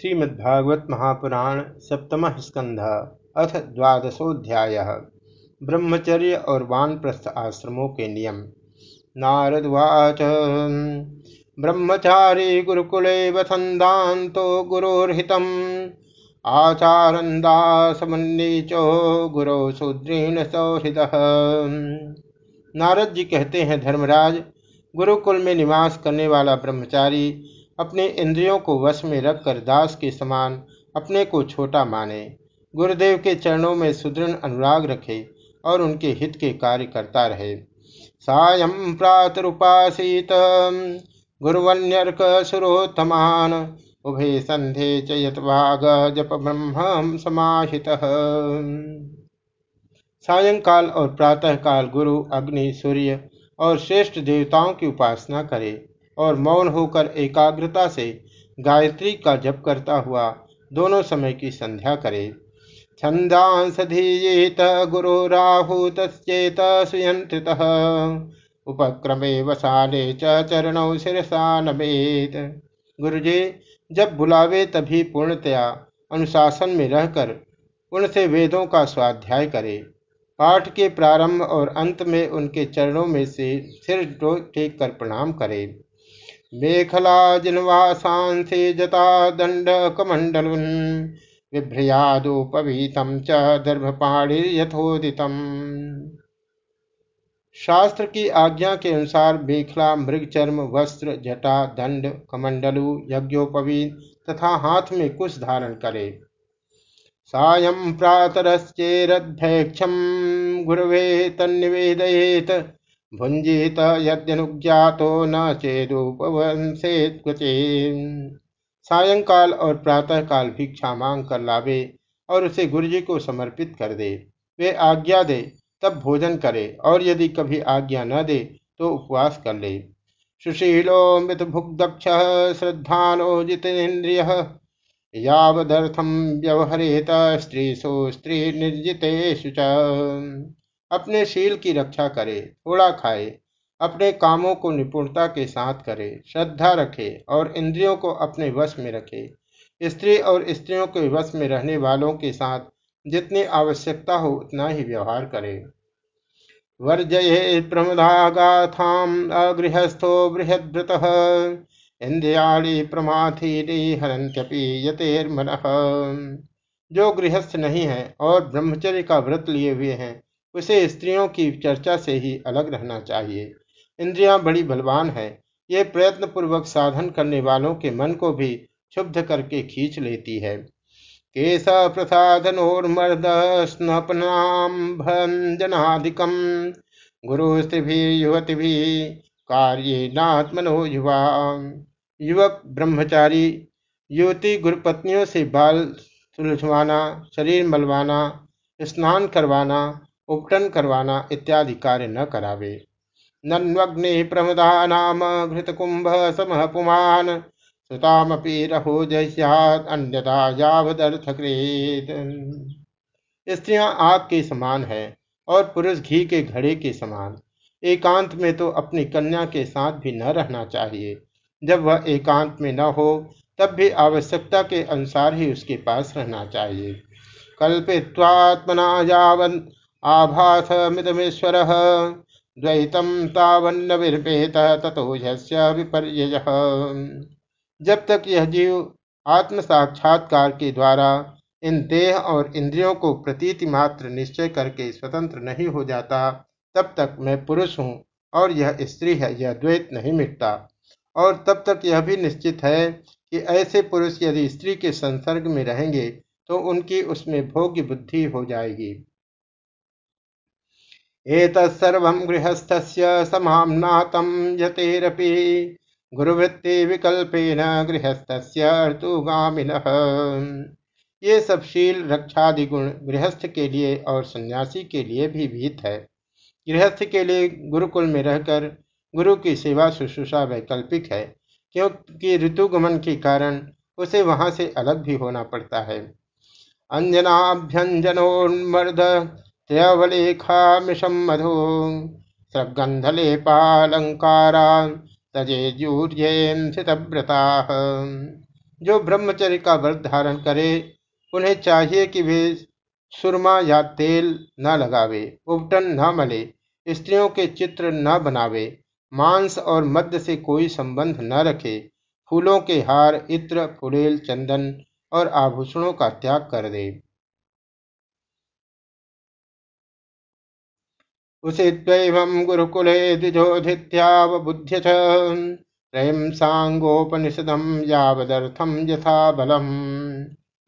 श्रीमद्भागवत महापुराण सप्तम स्कंध, अथ द्वादशोध्याय, ब्रह्मचर्य और वानप्रस्थ आश्रमों के नियम। नारदवाच ब्रह्मचारी गुरुकुले वसंदान्तो गुरोर्हितम्। आचारंदासमन्नीचो गुरो शूद्रेण सौहृद नारद जी कहते हैं, धर्मराज, गुरुकुल में निवास करने वाला ब्रह्मचारी अपने इंद्रियों को वश में रखकर दास के समान अपने को छोटा माने। गुरुदेव के चरणों में सुदृढ़ अनुराग रखे और उनके हित के कार्य करता रहे। सायं प्रातरुपासीत, गुरुवन्यर्क सुरोत्तमान, उभे संधे चयतवाग जप ब्रह्म समाहित। सायंकाल और प्रातः काल गुरु, अग्नि, सूर्य और श्रेष्ठ देवताओं की उपासना करे। और मौन होकर एकाग्रता से गायत्री का जप करता हुआ दोनों समय की संध्या करे। छंदांसधीयेत गुरु राहुतश्चेत सुयंत्रित। उपक्रमे वसाने चरणों शिरसा नमेत। गुरुजी, जब बुलावे तभी पूर्णतया अनुशासन में रहकर उनसे वेदों का स्वाध्याय करे। पाठ के प्रारंभ और अंत में उनके चरणों में से सिर टेक कर प्रणाम करे। मेखला जिन्वासांसे जता दंड कमंडलुन बिभ्रयादोपवीतम च दर्भपाणी यथोदितम शास्त्र की आज्ञा के अनुसार मेखला मृग चर्म वस्त्र, जटा दंड कमंडलु, यज्ञोपवीत तथा हाथ में कुछ धारण करे। सायं प्रातरश्चेरध्यक्षम गुरुवे तन्निवेदयेत भुंजित यद्यनुज्ञातो न चेदुपवंसे सायंकाल और प्रातः काल भिक्षा मांग कर लावे और उसे गुरुजी को समर्पित कर दे। वे आज्ञा दे, तब भोजन करे और यदि कभी आज्ञा न दे तो उपवास कर ले। सुशीलो मृत भुक्दक्ष श्रद्धानो जितेन्द्रिय यावदर्थम व्यवहरेत स्त्रीसु स्त्री निर्जितेषु अपने शील की रक्षा करे, थोड़ा खाए, अपने कामों को निपुणता के साथ करे, श्रद्धा रखे और इंद्रियों को अपने वश में रखे। स्त्री और स्त्रियों के वश में रहने वालों के साथ जितनी आवश्यकता हो, उतना ही व्यवहार करे। वर्जये प्रमदागाथाम अगृहस्थो बृहद्रत इंद्रियाणी प्रमाथीनी हरंत्यपि यतेर्मन। जो गृहस्थ नहीं है और ब्रह्मचर्य का व्रत लिए हुए हैं उसे स्त्रियों की चर्चा से ही अलग रहना चाहिए। इंद्रियाँ बड़ी बलवान है। ये प्रयत्न पूर्वक साधन करने वालों के मन को भी क्षुब्ध करके खींच लेती है। केश प्रसादनोर्मर्द स्नपनाम भंजनादिकम गुरु स्त्री युवती भी कार्य नात्मनो युवा। युवक, ब्रह्मचारी, युवती, गुरुपत्नियों से बाल सुलझवाना, शरीर मलवाना, स्नान करवाना उपटन करवाना इत्यादि कार्य न करावे। नन्वग्नि प्रमदा नाम घृत कुंभ समह पुमान, सुतामपि रहो जैस्यात अन्यथा यावदर्थकृत स्त्रियाँ आग के समान है और पुरुष घी के घड़े के समान। एकांत में तो अपनी कन्या के साथ भी न रहना चाहिए। जब वह एकांत में न हो, तब भी आवश्यकता के अनुसार ही उसके पास रहना चाहिए। कल्पित्वात्मना यावत आभासमितमेश्वर द्वैतम तावन्न विरपेत ततो विपर्य जब तक यह जीव आत्म साक्षात्कार के द्वारा इन देह और इंद्रियों को प्रतीति मात्र निश्चय करके स्वतंत्र नहीं हो जाता, तब तक मैं पुरुष हूँ और यह स्त्री है, यह द्वैत नहीं मिटता। और तब तक यह भी निश्चित है कि ऐसे पुरुष यदि स्त्री के संसर्ग में रहेंगे तो उनकी उसमें भोग्य बुद्धि हो जाएगी। एतत्सर्वं गृहस्थस्य समाम्नातं यतेरपि गुरुवृत्ति विकल्पेन गृहस्थस्य ऋतुगामिनः। ये सब शील रक्षादि गुण गृहस्थ के लिए और सन्यासी के लिए भी भीत है। गृहस्थ के लिए गुरुकुल में रहकर गुरु की सेवा शुश्रूषा वैकल्पिक है, क्योंकि ऋतुगमन के कारण उसे वहाँ से अलग भी होना पड़ता है। अंजनाभ्यंजनोन्मर्द त्यवलेखामिषं मधु। सगन्धलेपालङ्कारा तजेजूर्येन स्थितव्रताः जो ब्रह्मचर्य का व्रत धारण करे, उन्हें चाहिए कि वे सुरमा या तेल न लगावे, उपटन न मले, स्त्रियों के चित्र न बनावे, मांस और मद्य से कोई संबंध न रखे, फूलों के हार, इत्र, फुलेल, चंदन और आभूषणों का त्याग कर दे। उषित्वैवं गुरुकुले सांगोपनिषदम यावदर्थम यथा बलम।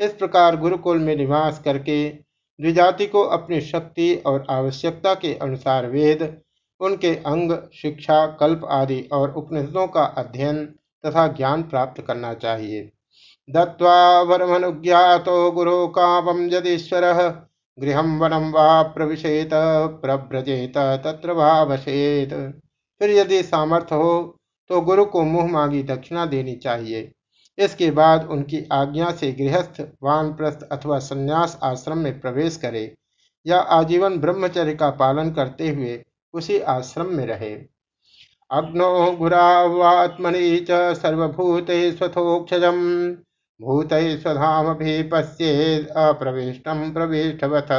इस प्रकार गुरुकुल में निवास करके द्विजाति को अपनी शक्ति और आवश्यकता के अनुसार वेद, उनके अंग, शिक्षा, कल्प आदि और उपनिषदों का अध्ययन तथा ज्ञान प्राप्त करना चाहिए। दत्वा वरमनुज्ञातो गुरु कामं यदीश्वरः गृह वनम वा प्रविशेत, प्रव्रजेत, तत्र भावशेत फिर यदि सामर्थ्य हो तो गुरु को मुँह मांगी दक्षिणा देनी चाहिए। इसके बाद उनकी आज्ञा से गृहस्थ, वानप्रस्थ अथवा संन्यास आश्रम में प्रवेश करे, या आजीवन ब्रह्मचर्य का पालन करते हुए उसी आश्रम में रहे। अग्नो गुरावात्मनि च सर्वभूते स्वथोक्षजम भूत स्वधाम भी पश्येद अप्रविष्टम प्रविष्टवथ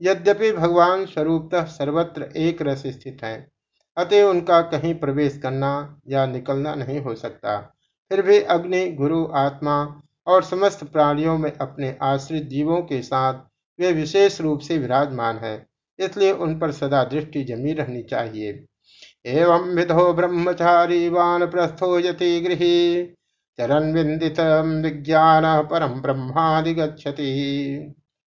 यद्यपि भगवान स्वरूपतः सर्वत्र एक रस स्थित है अतः उनका कहीं प्रवेश करना या निकलना नहीं हो सकता। फिर भी अग्नि, गुरु, आत्मा और समस्त प्राणियों में अपने आश्रित जीवों के साथ वे विशेष रूप से विराजमान है, इसलिए उन पर सदा दृष्टि जमी रहनी चाहिए। एवं विधो ब्रह्मचारी वान प्रस्थो यति गृह चरण विंदित विज्ञान परम ब्रह्मादिगछति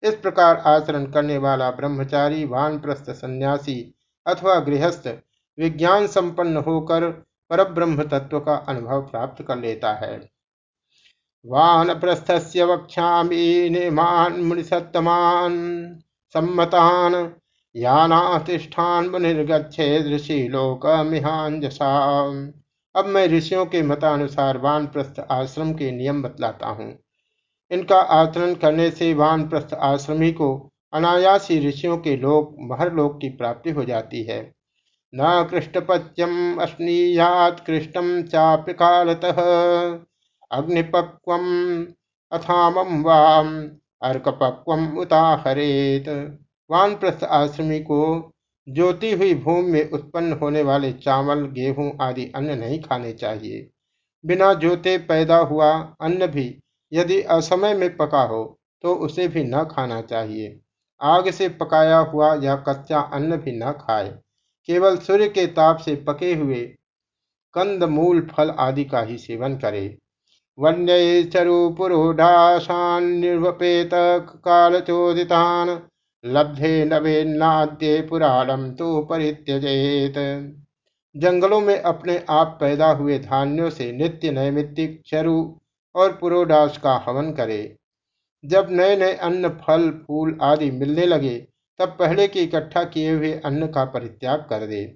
इस प्रकार आचरण करने वाला ब्रह्मचारी, वानप्रस्थ, सन्यासी अथवा गृहस्थ विज्ञान संपन्न होकर पर ब्रह्म तत्व का अनुभव प्राप्त कर लेता है। वान प्रस्थस्य वक्षामी निमान मुनिसत्तमान सम्मतान यानातिष्ठान मुनिर्गछे ऋषि लोक मिहांजसा अब मैं ऋषियों के मतानुसार वानप्रस्थ आश्रम के नियम बतलाता हूँ। इनका आचरण करने से वानप्रस्थ आश्रमी को अनायासी ऋषियों के लोक महरलोक की प्राप्ति हो जाती है। न कृष्णपत्यम अश्नीयात कृष्णम चाप्य कालतः। अग्निपक्व अथामम वाम अर्कपक्व उताहरेत। वानप्रस्थ आश्रमी को जोती हुई भूमि में उत्पन्न होने वाले चावल, गेहूँ आदि अन्न नहीं खाने चाहिए। बिना जोते पैदा हुआ अन्न भी यदि असमय में पका हो तो उसे भी न खाना चाहिए। आग से पकाया हुआ या कच्चा अन्न भी न खाए। केवल सूर्य के ताप से पके हुए कंद, मूल, फल आदि का ही सेवन करे। वन्य चरु पुरोढ़ाशान निर्वपेत कालचोदितान लब्धे नवेन्नाद्ये पुराणम तो परित्यजेत। जंगलों में अपने आप पैदा हुए धान्यों से नित्य नैमित्तिक चरु और पुरोडास का हवन करे। जब नए नए अन्न, फल, फूल आदि मिलने लगे, तब पहले के इकट्ठा किए हुए अन्न का परित्याग कर दे।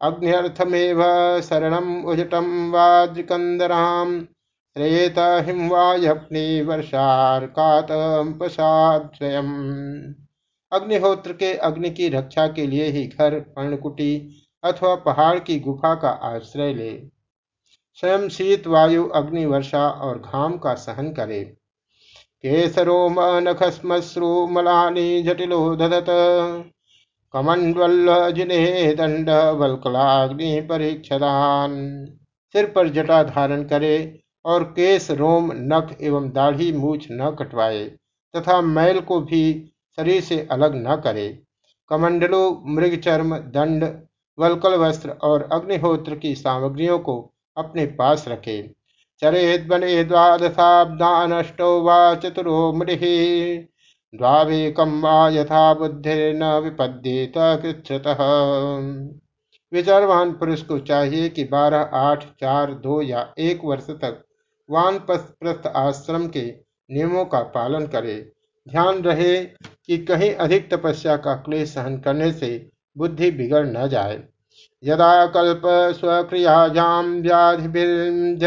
अग्निर्थमेव शरणम उजटम वाद्रिकंदराम श्रेत हिमवायग्नि वर्षार्कात स्वयं अग्निहोत्र के अग्नि की रक्षा के लिए ही घर, पर्णकुटी अथवा पहाड़ की गुफा का आश्रय ले। स्वयं शीत वायु अग्नि वर्षा और घाम का सहन करे। केसरो नखस्मश्रु मलानी जटिलो दधत। कमंडल जिने दंड वल्कलाग्नि परीक्षदान। सिर पर जटा धारण करे और केस रोम, नख एवं दाढ़ी मूछ न कटवाए तथा मैल को भी शरीर से अलग न करे। कमंडलों मृग चर्म दंड, वलकल वस्त्र और अग्निहोत्र की सामग्रियों को अपने पास रखे। चरेत बने द्वादशाब्दानष्टो वा चतुरो मृह। द्वावेकम यथा बुद्धि न विपद्येत विचारवान पुरुष को चाहिए कि बारह, आठ, चार, दो या एक वर्ष तक वानप्रस्थ आश्रम के नियमों का पालन करे। ध्यान रहे कि कहीं अधिक तपस्या का क्लेश सहन करने से बुद्धि बिगड़ न जाए। यदा कल्प स्वक्रियायाम व्याधिर्जर्याथवा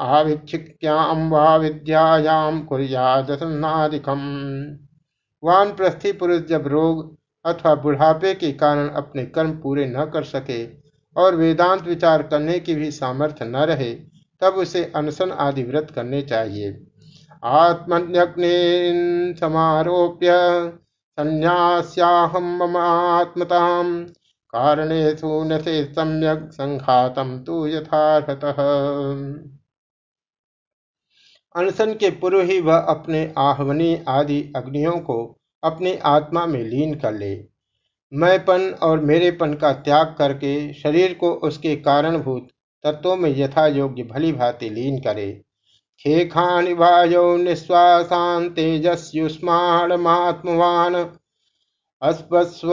आविक्षिक्याम वा विद्यायाम कुरियादसनादिकम वानप्रस्थी पुरुष जब रोग अथवा बुढ़ापे के कारण अपने कर्म पूरे न कर सके और वेदांत विचार करने की भी सामर्थ्य न रहे, तब उसे अनशन आदि व्रत करने चाहिए। आत्मज्ञ समारोप्य संन्यास्याहम मम आत्मता कारणेषु न से सम्यक संघातम तो यथार्थतः। अनशन के पूर्व ही वह अपने आहवनी आदि अग्नियों को अपनी आत्मा में लीन कर ले। मैंपन और मेरेपन का त्याग करके शरीर को उसके कारणभूत तत्वों में यथा योग्य भली भांति लीन करे। खे खान वायो निश्वासान तेजस्युष्मात्मवान अस्पस्व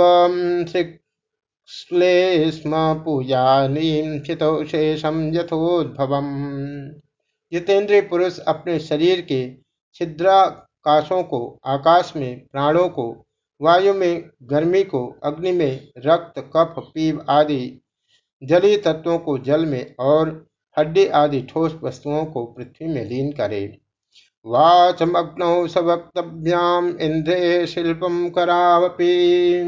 स्म पूजानीम शेषम यथोद्भवम। जितेंद्रिय पुरुष अपने शरीर के छिद्राकाशों को, आकाश में प्राणों को, वायु में गर्मी को, अग्नि में रक्त, कफ पीव आदि जलीय तत्वों को जल में और हड्डी आदि ठोस वस्तुओं को पृथ्वी में लीन करे। वाचमग्नौ सवक्तभ्याम इंद्रे शिल्पम करावपी।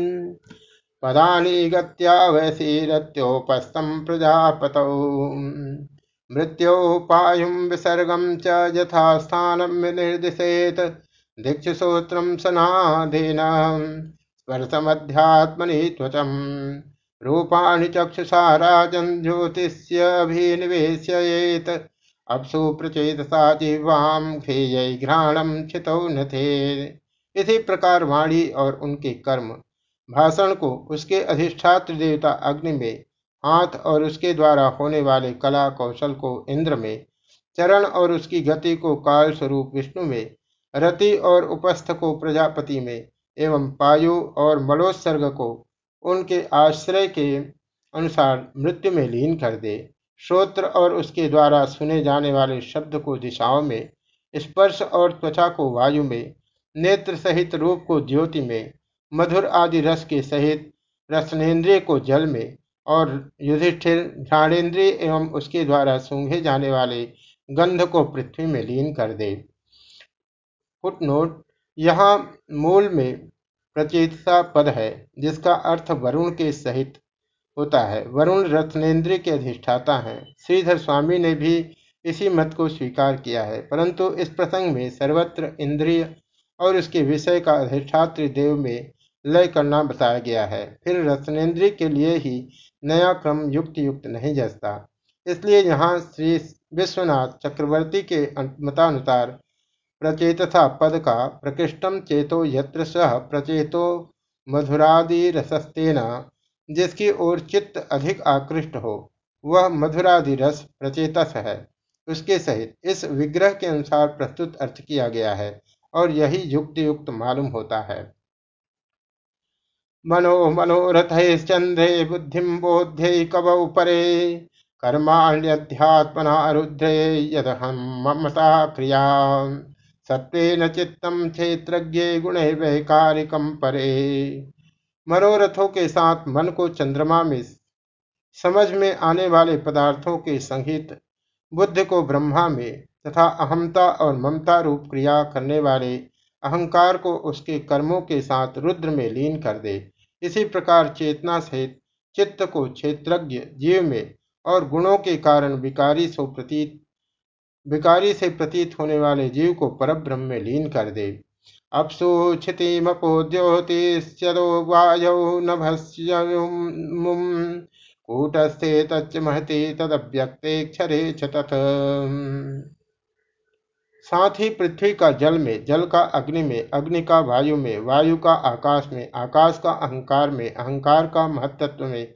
पदानी गत्या वैसीरत्योपस्तम प्रजापतौ। मृत्योपायुं विसर्गं च यथास्थानं विनिर्दिशेत्। दीक्षिश्रोत्रं सनाधेन। स्पर्शमध्यात्मनि त्वचम्। रूपाणि चक्षुषा राजन् ज्योतिष्यभिनिवेशयेत् अप्सु प्रचेतसा जीवां घेयघ्राणं छितौ न थे इसी प्रकार वाणी और उनके कर्म। भाषण को उसके अधिष्ठात्र देवता अग्नि में, हाथ और उसके द्वारा होने वाले कला कौशल को इंद्र में, चरण और उसकी गति को काल स्वरूप विष्णु में, रति और उपस्थ को प्रजापति में, एवं पायु और मलोत्सर्ग को उनके आश्रय के अनुसार मृत्यु में लीन कर दे। श्रोत्र और उसके द्वारा सुने जाने वाले शब्द को दिशाओं में, स्पर्श और त्वचा को वायु में, नेत्र सहित रूप को ज्योति में, मधुर आदि रस के सहित रसनेन्द्रिय को जल में और युधिष्ठिर, घ्राणेन्द्रिय एवं उसके द्वारा सूंघे जाने वाले गंध को पृथ्वी में लीन कर दे। फुटनोट, यहाँ मूल में प्रचेतसा पद है, जिसका अर्थ वरुण के सहित होता है। वरुण रत्नेन्द्र के अधिष्ठाता हैं। श्रीधर स्वामी ने भी इसी मत को स्वीकार किया है, परंतु इस प्रसंग में सर्वत्र इंद्रिय और उसके विषय का अधिष्ठात्र देव में लय करना बताया गया है। फिर रत्नेन्द्रिय के लिए ही नया क्रम युक्त युक्त नहीं जसता। इसलिए यहाँ श्री विश्वनाथ चक्रवर्ती के मतानुसार प्रचेतथा पद का प्रकृष्टम चेतो यत्र सह प्रचेतो मधुरादि रसस्तेना जिसकी ओर चित्त अधिक आकृष्ट हो, वह मधुरादि रस प्रचेतस है। उसके सहित इस विग्रह के अनुसार प्रस्तुत अर्थ किया गया है और यही युक्त युक्त मालूम होता है। मनो मनोरथैश्चन्द्रे बुद्धि बोध्य कवौ परे, कर्माण्यध्यात्मना रुद्रे यदहं ममता क्रिया सत्वेन चित्तम क्षेत्रज्ञ गुण वैकारिकम परे। मनोरथों के साथ मन को चंद्रमा में समझ में आने वाले पदार्थों के संहित, बुद्ध को ब्रह्मा में तथा अहमता और ममता रूप क्रिया करने वाले अहंकार को उसके कर्मों के साथ रुद्र में लीन कर दे। इसी प्रकार चेतना सहित चित्त को क्षेत्रज्ञ जीव में और गुणों के कारण विकारी सो प्रतीत विकारी से प्रतीत होने वाले जीव को परब्रह्म में लीन कर दे। अपसु क्षितिमपो ज्योतिषो वायौ नभस्युम कूटस्थे तच्च महति तदव्यक्ते क्षरे तथ साथ ही पृथ्वी का जल में, जल का अग्नि में, अग्नि का वायु में, वायु का आकाश में, आकाश का अहंकार में, अहंकार का महत्त्व में,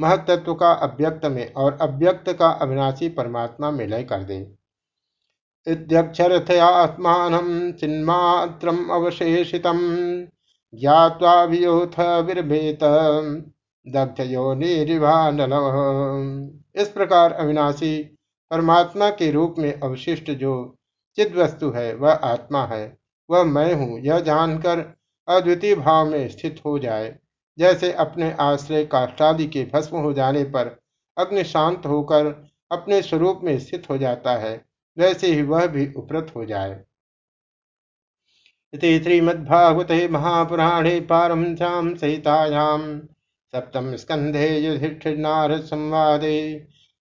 महत्त्व का अव्यक्त में और अव्यक्त का अविनाशी परमात्मा में लय कर दे। इत्यक्षरथयात्मान चिन्मात्रम अवशेषितम ज्ञावाभियोथ विरभेत। दग्ध इस प्रकार अविनाशी परमात्मा के रूप में अवशिष्ट जो चिद वस्तु है, वह आत्मा है। वह मैं हूँ, यह जानकर अद्वितीय भाव में स्थित हो जाए। जैसे अपने आश्रय काष्टादि के भस्म हो जाने पर अग्नि शांत होकर अपने स्वरूप में स्थित हो जाता है वैसे ही वह भी उपरत हो जाए। श्रीमद्भागवते महापुराणे पारमश्याम सहितायाम सप्तम स्कंधे युधिष्ठिर संवाद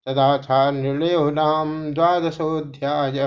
तदाचार निर्णयो नाम द्वादशोध्याय